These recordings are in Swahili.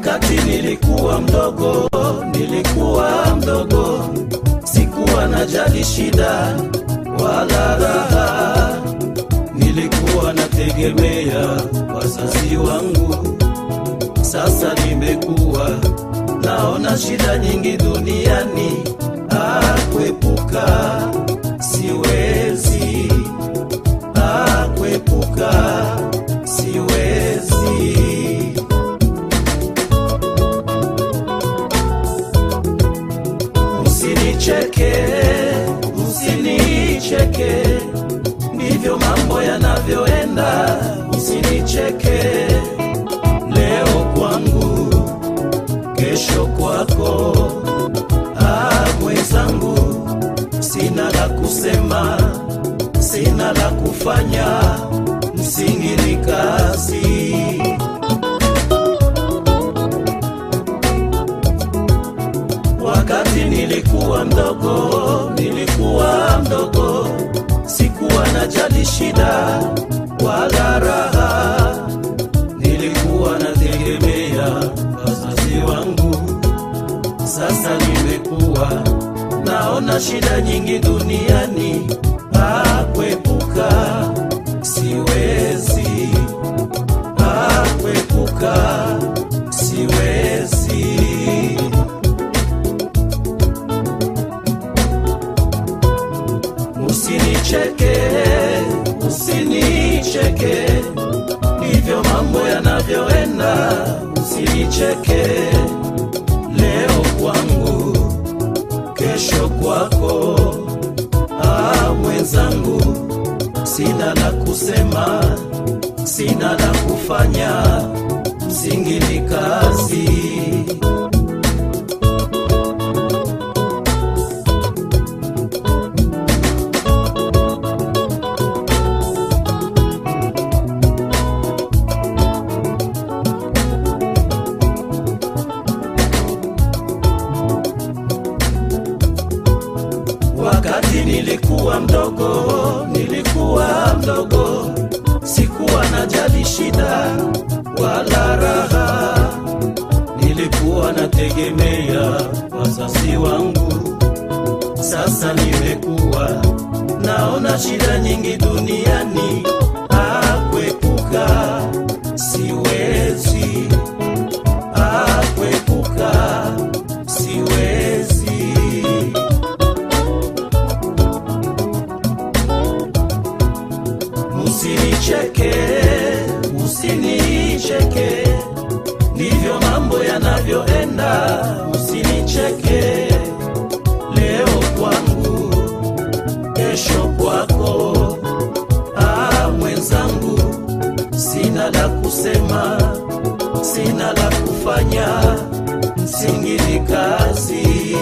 Wakati nilikuwa mdogo, nilikuwa mdogo, sikuwa najali shida wala raha, nilikuwa nategemea wazazi wangu. Sasa nimekuwa naona shida nyingi duniani, ah, kuepuka siwezi, usinicheke, ndivyo mambo yanavyoenda. Usinicheke leo kwangu, kesho kwako. Ah, mwenzangu, sina la kusema, sina la kufanya, msingi ni kazi. Wakati nilikuwa mdogo, najali shida wala raha, nilikuwa nategemea wazazi wangu. Sasa nimekuwa naona shida nyingi duniani, akwepuka siwezi, akwepuka siwezi. Usinicheke, usinicheke, ndivyo mambo yanavyoenda. Usinicheke leo kwangu, kesho kwako. Ah, mwenzangu, sina la kusema, sina la kufanya, msingi ni kazi. Nilikuwa mdogo, nilikuwa mdogo, sikuwa najali shida wala raha, nilikuwa nategemea wazazi wangu. Sasa nimekuwa naona shida nyingi duniani, kusema, sina la kufanya, msingi. Kazi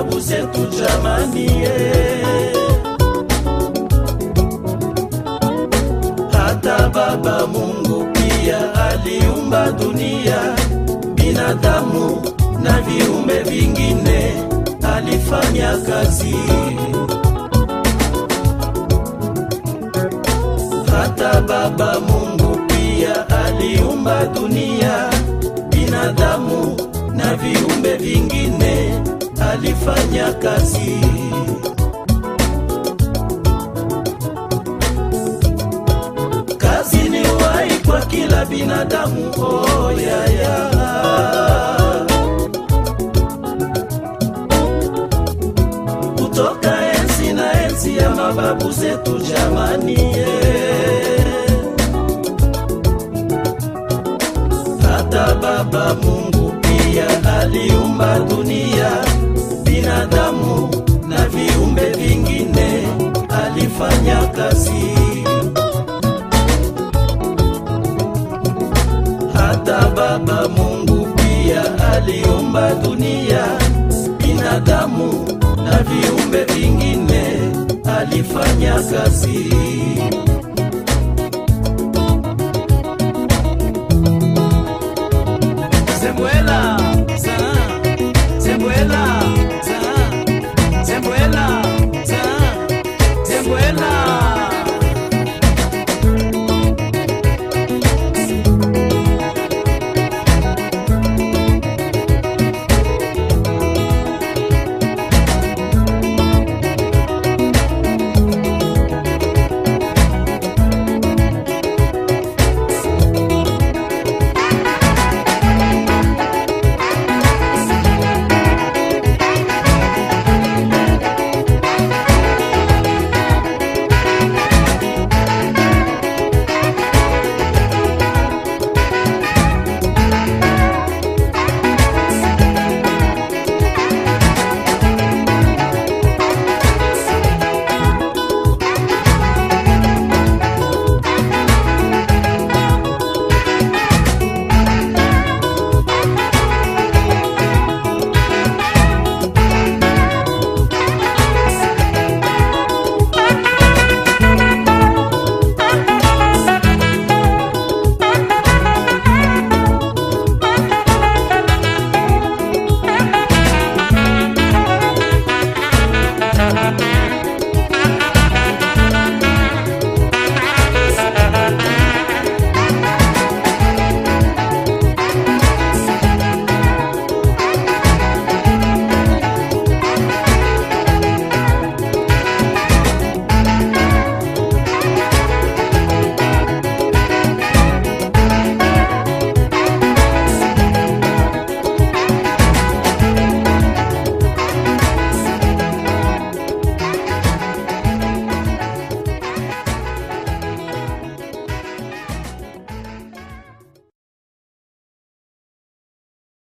ya mababu zetu jamani. Hata Baba Mungu pia aliumba dunia, binadamu na viumbe vingine, alifanya kazi. Hata Baba Mungu pia aliumba dunia, binadamu na viumbe vingine, alifanya kazi. Kazi ni wai kwa kila binadamu, oh, ya, ya. Kutoka ensi na ensi ya mababu zetu jamani, yeah. Baba Mungu pia aliumba dunia, binadamu na viumbe vingine alifanya kazi